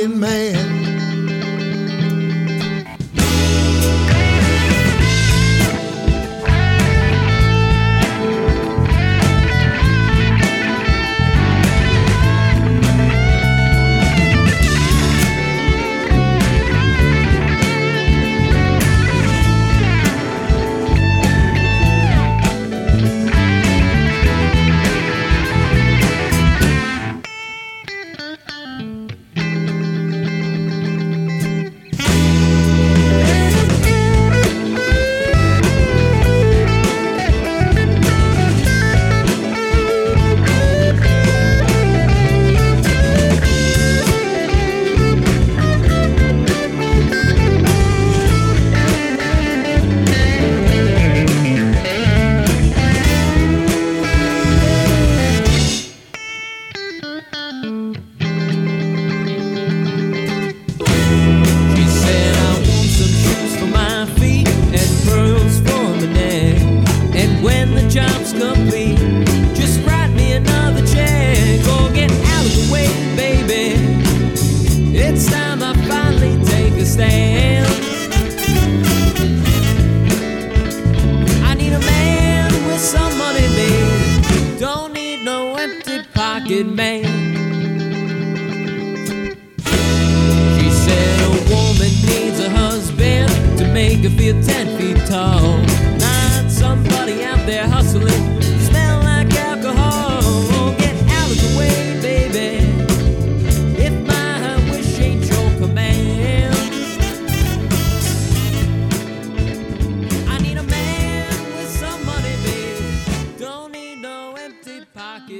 pocket man.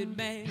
it back.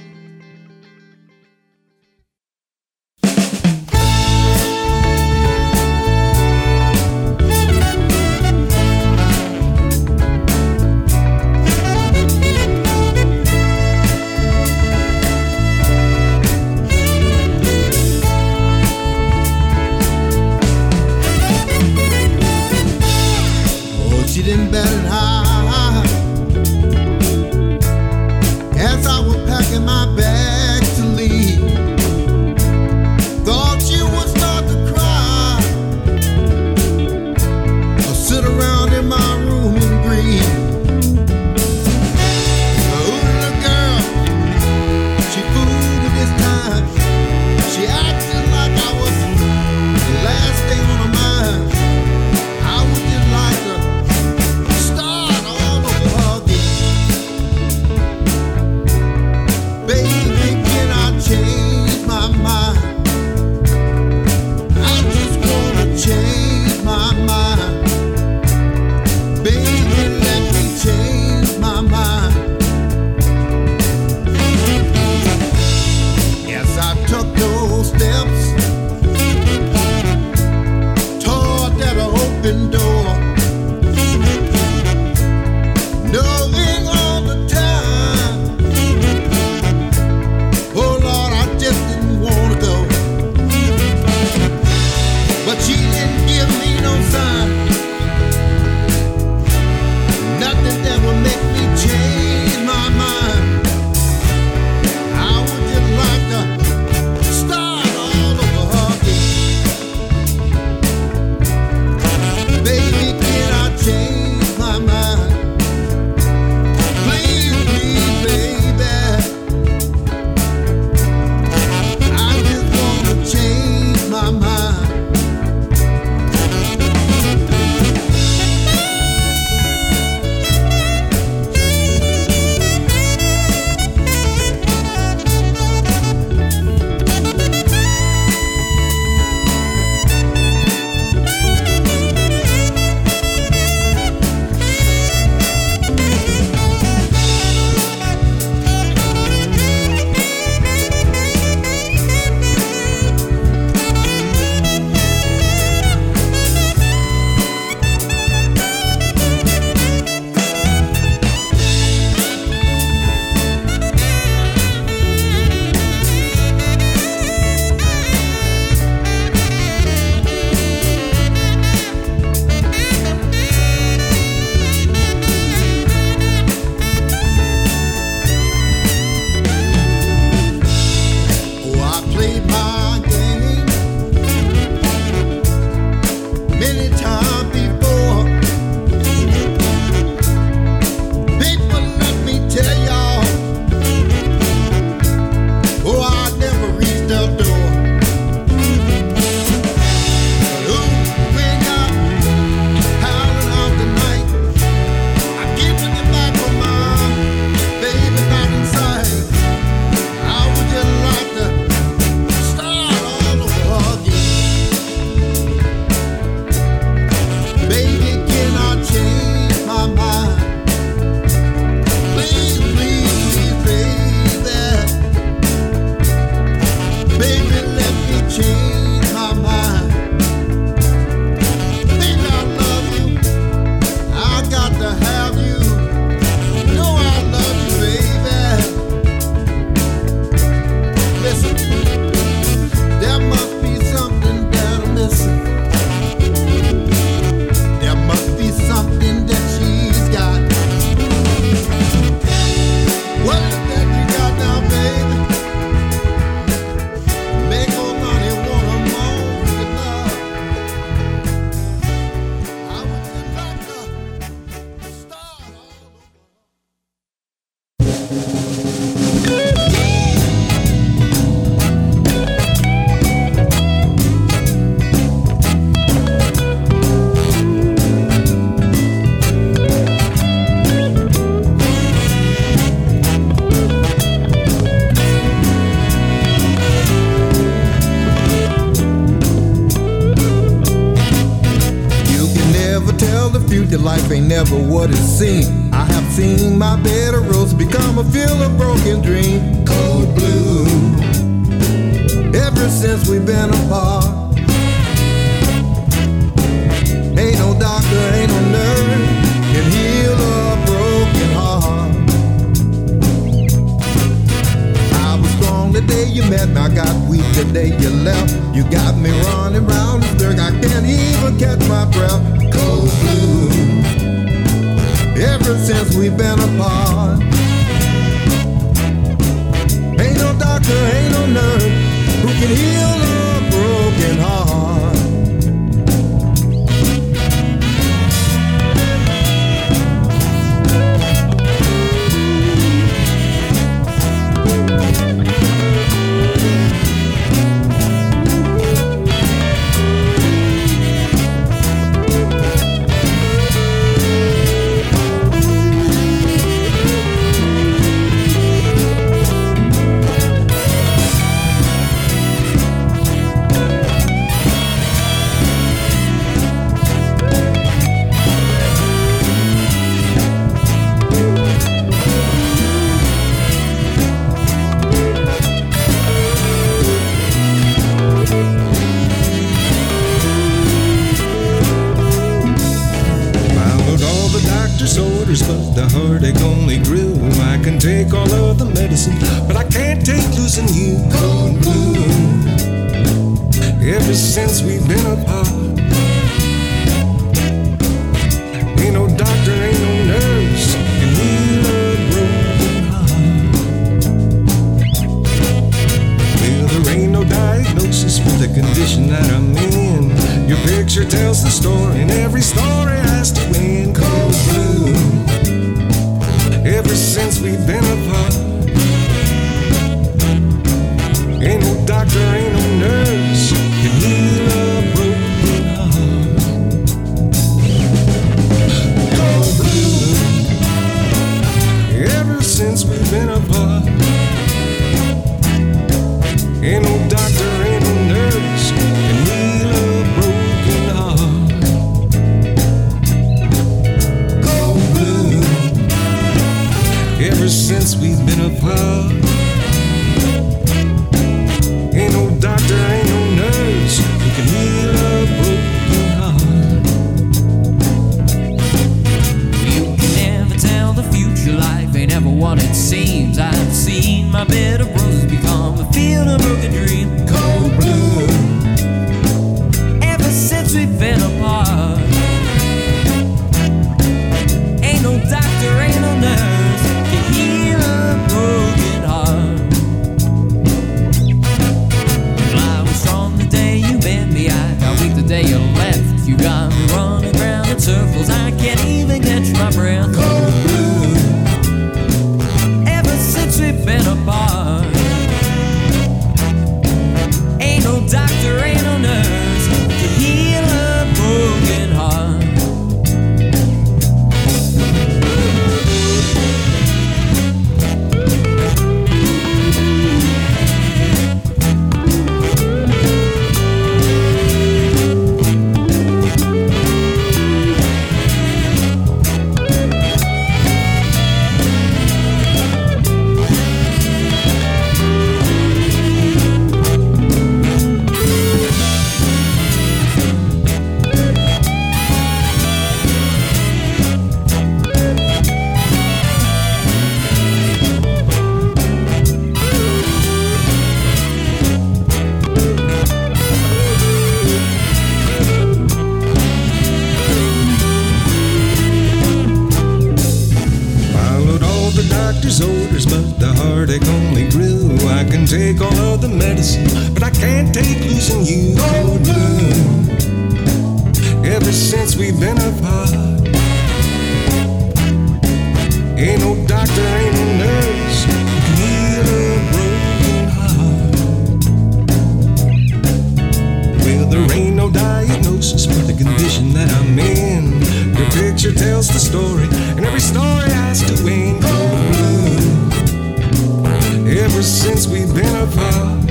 since we've been apart.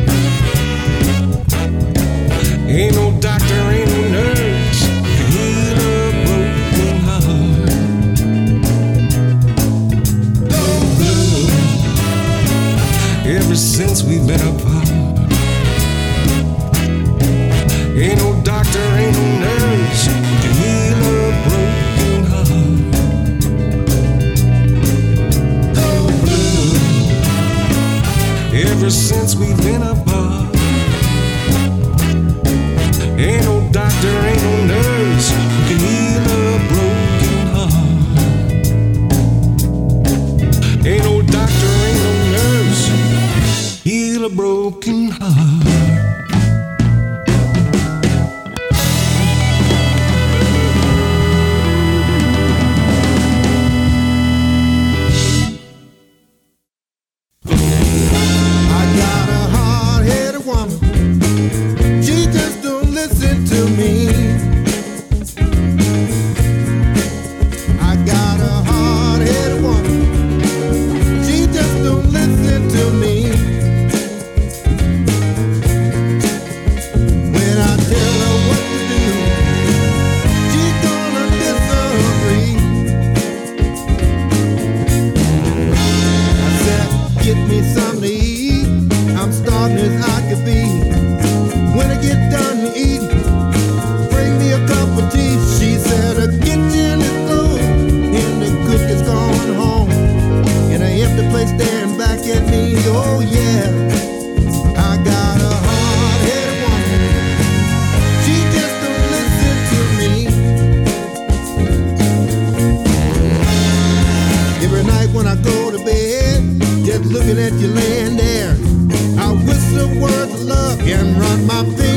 Ain't no doctor, ain't no nurse can heal a broken heart. Oh, blue. Ever since we've been apart, ain't no ever since we've been apart. Ain't no doctor, ain't no nurse who can heal a broken heart. Ain't no doctor, ain't no nurse heal a broken heart. looking at your land there. I whistle words of love and run my fingers.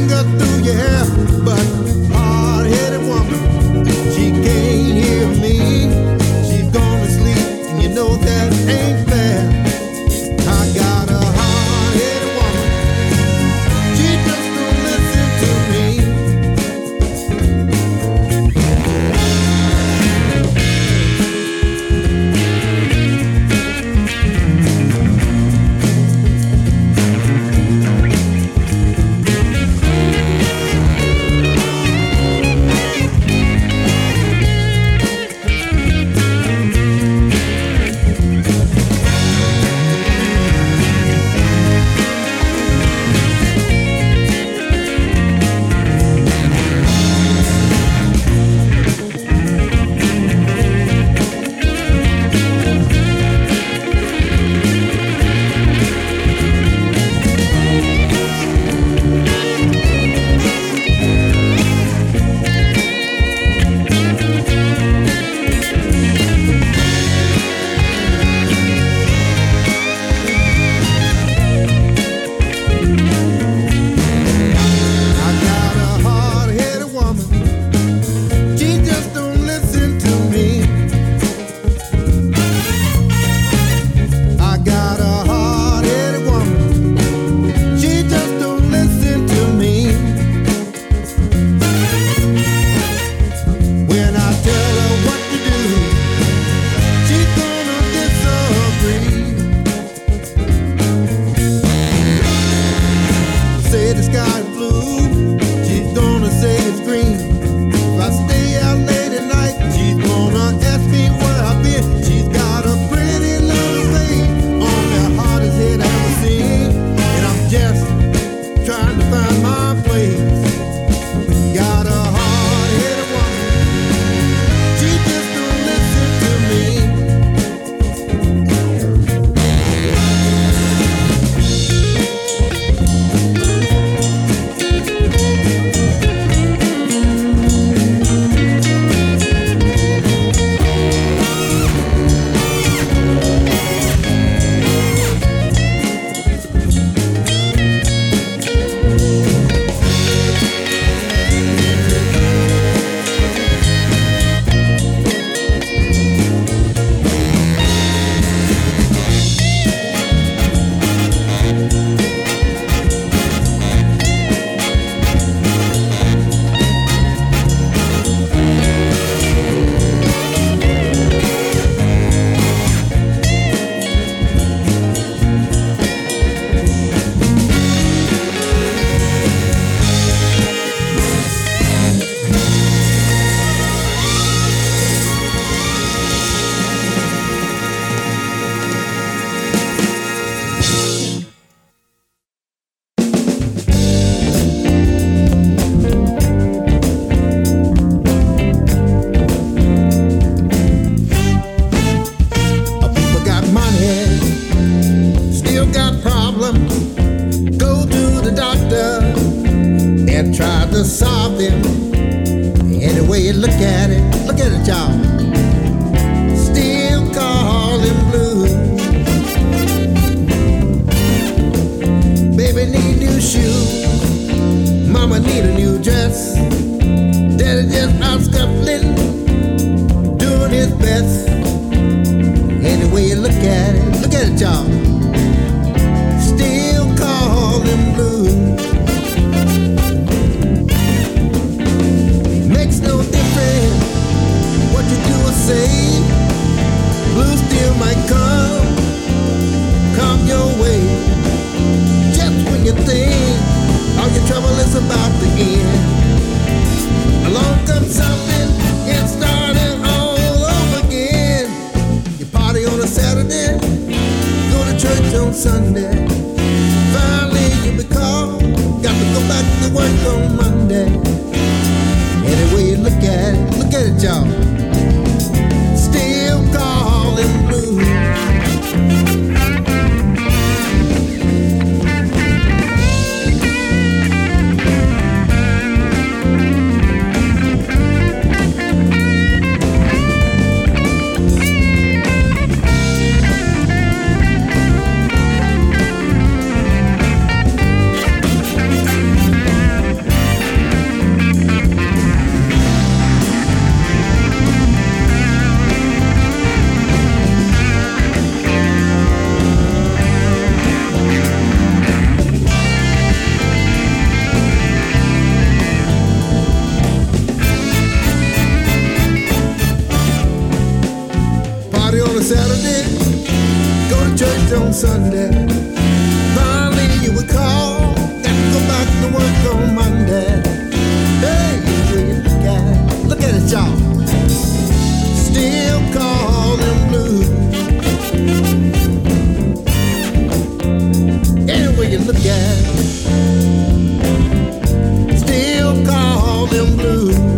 best. Any way you look at it, look at it, y'all. Still call them blues. Makes no difference what you do or say. Blues still might come, come your way. Just when you think all your trouble is about to end, along comes something. Sunday. Finally, you'll be called. Got to go back to work on Monday. Any way you look at it, look at it, y'all. blue.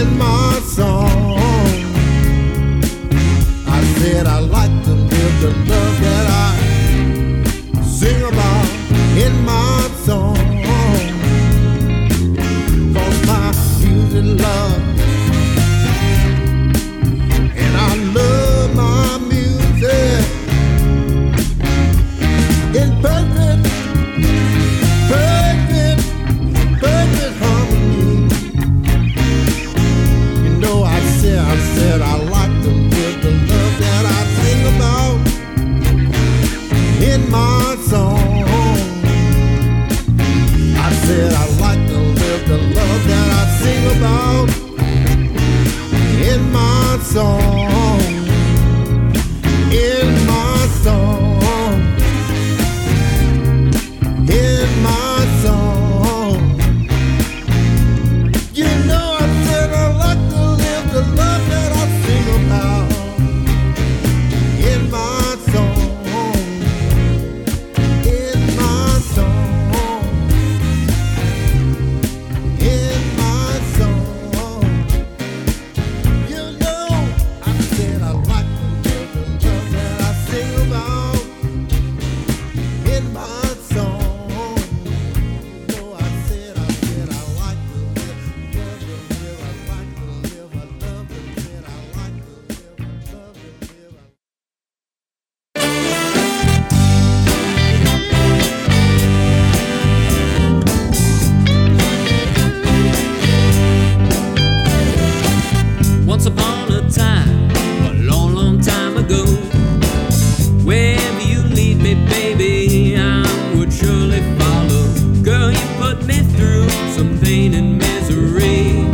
in my song. I said I like to live the love. in my song. you put me through some pain and misery.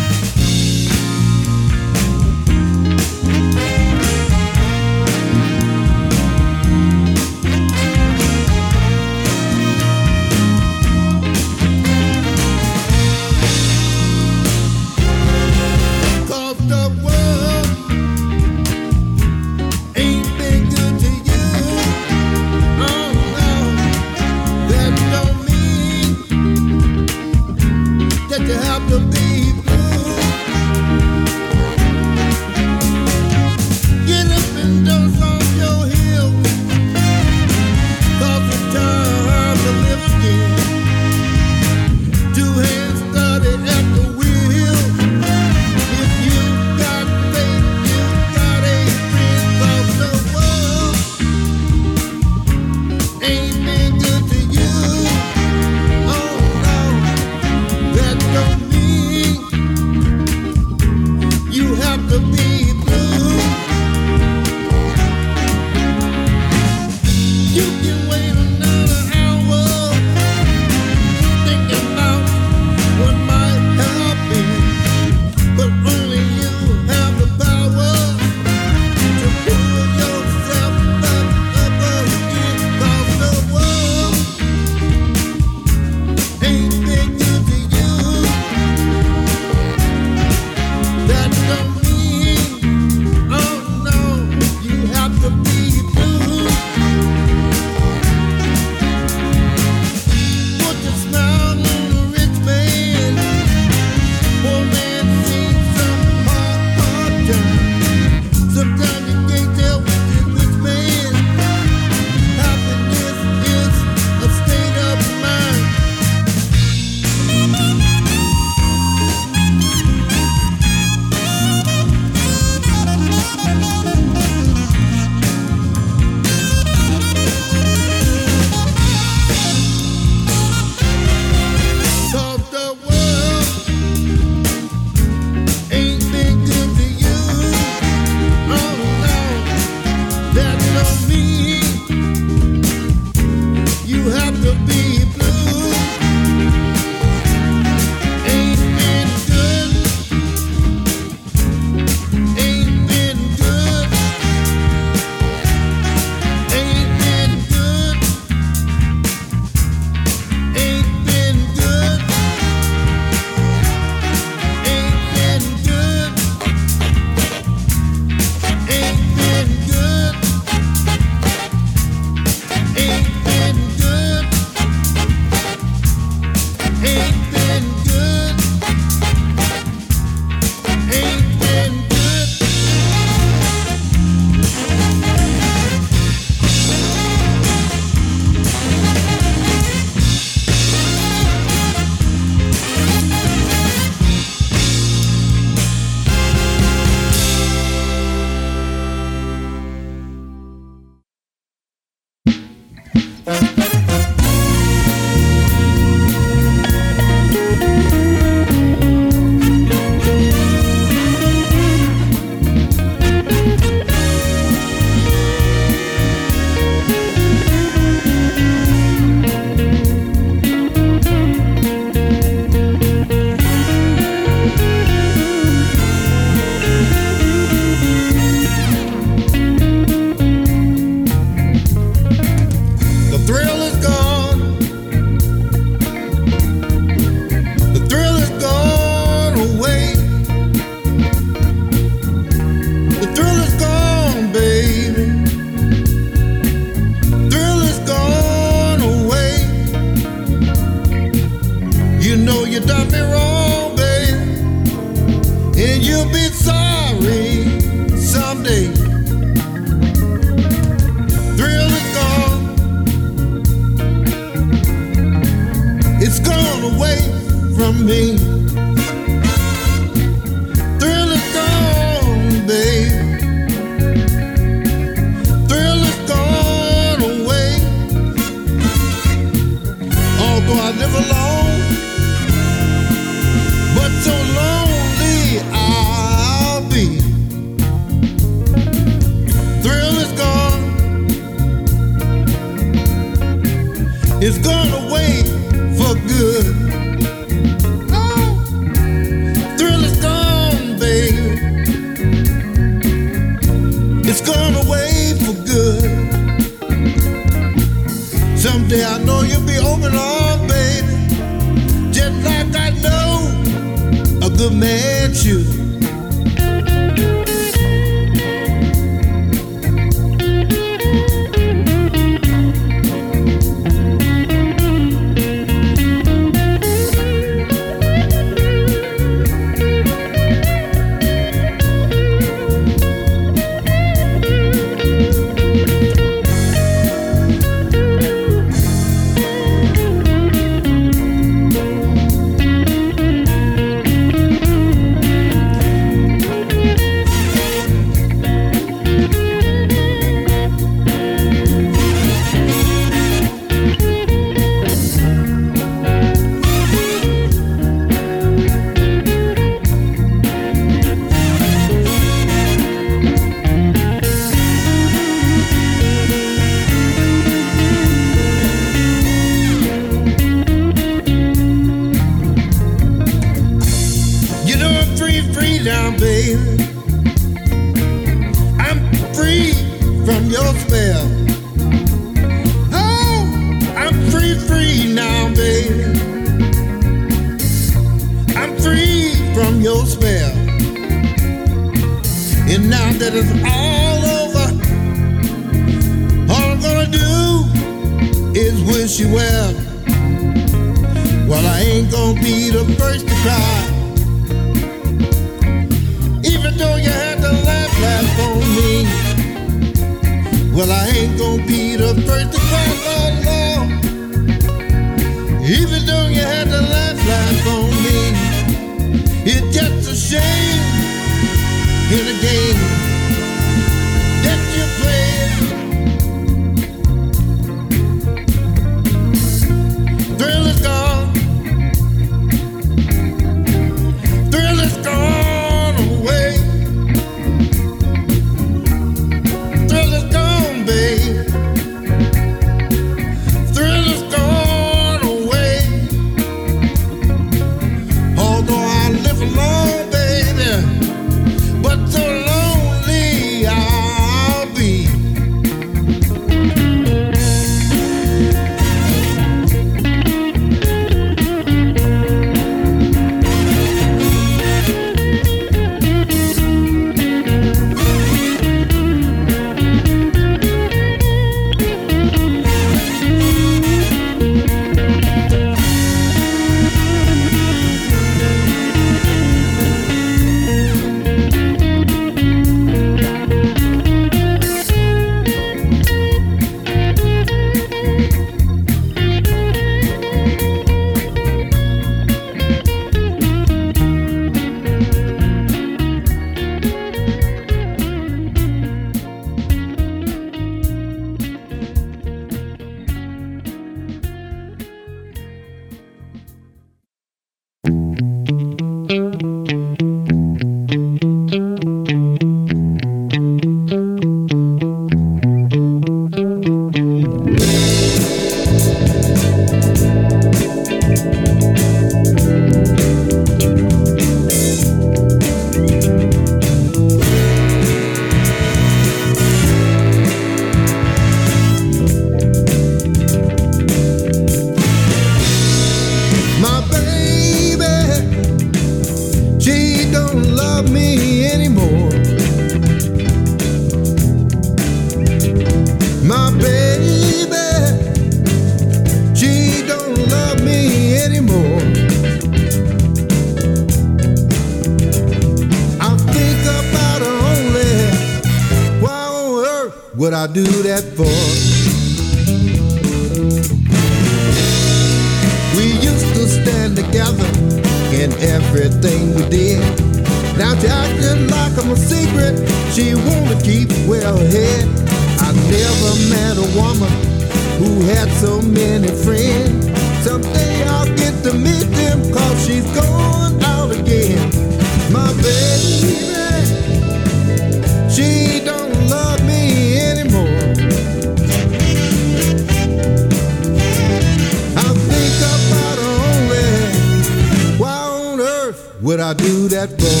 I do that for?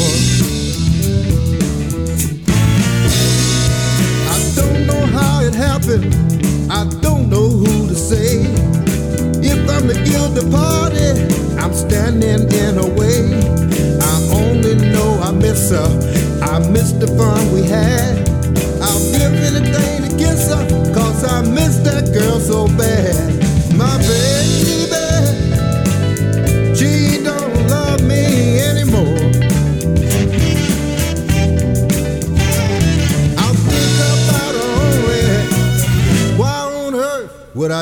I don't know how it happened. I don't know who to say. If I'm the guilty party, I'm standing in her way. I only know I miss her. I miss the fun we had. I'll give anything.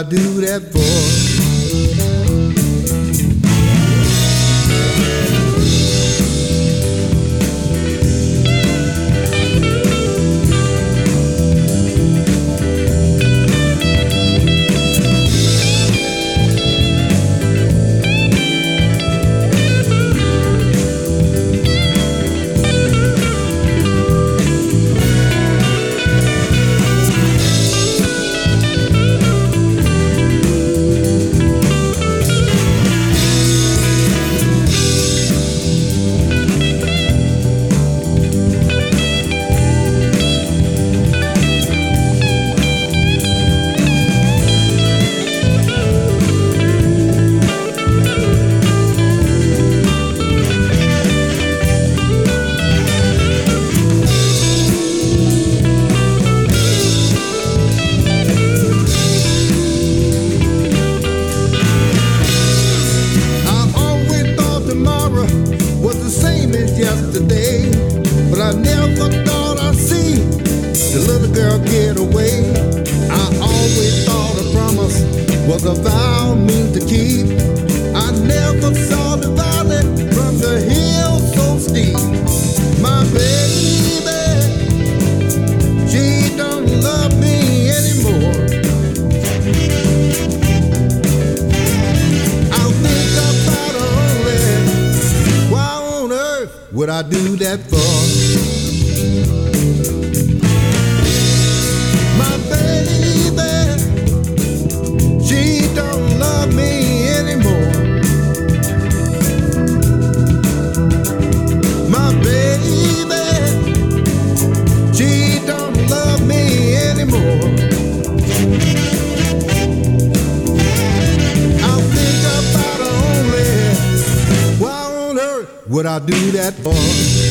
I do that for? Girl get away. I always thought a promise was a vow mean to keep. I never saw the valley from the hill so steep. My baby, she don't love me anymore. I'll think about her only. Why on earth would I do that for? I do that for?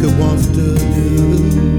Could want to do.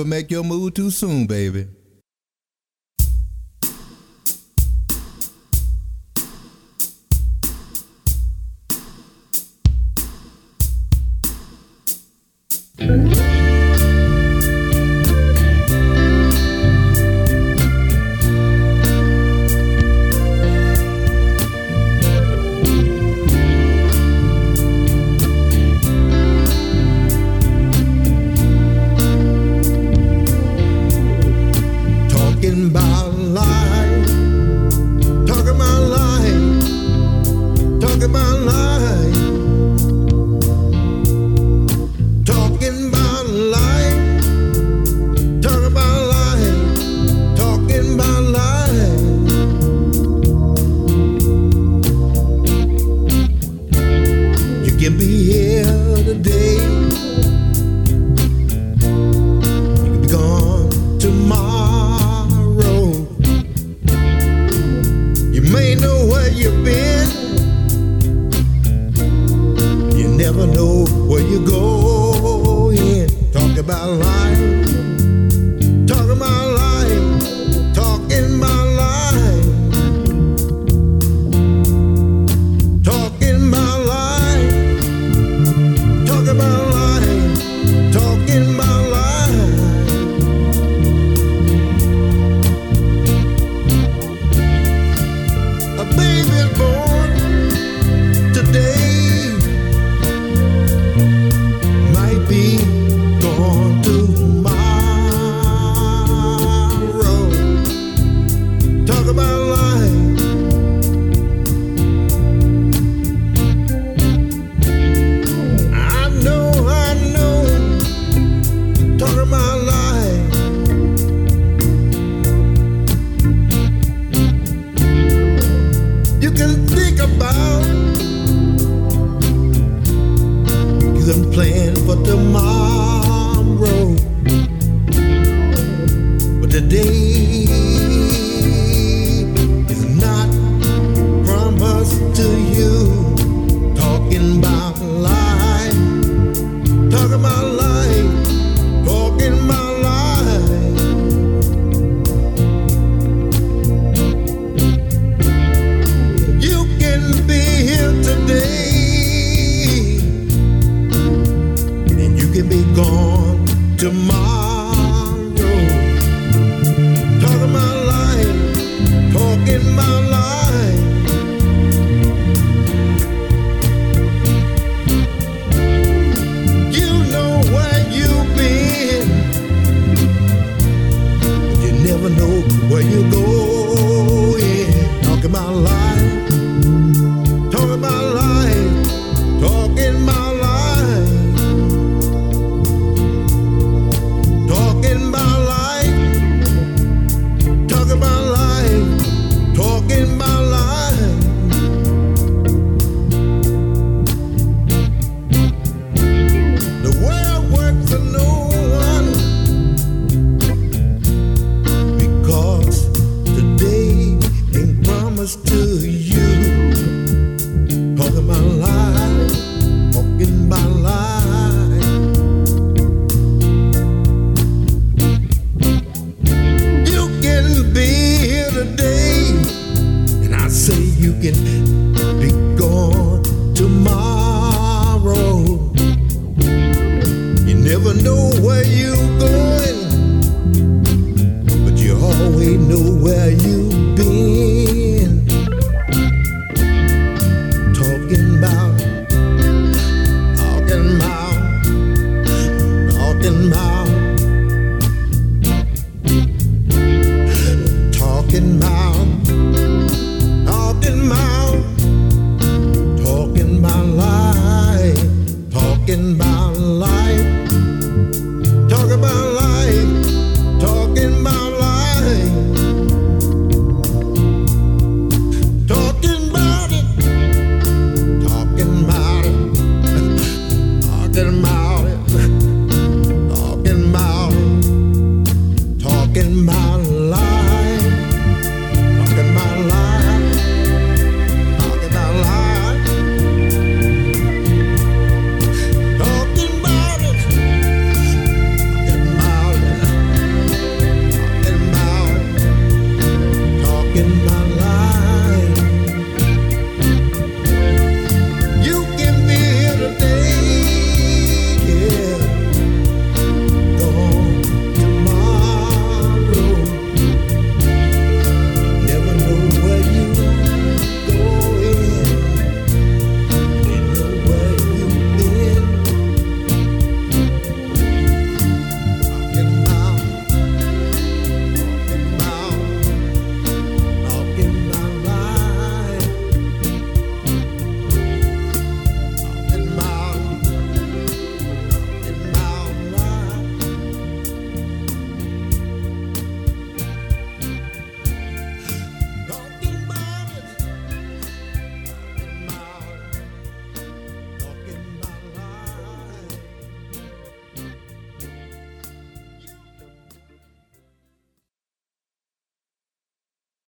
Never make your move too soon, baby. Cleveland plan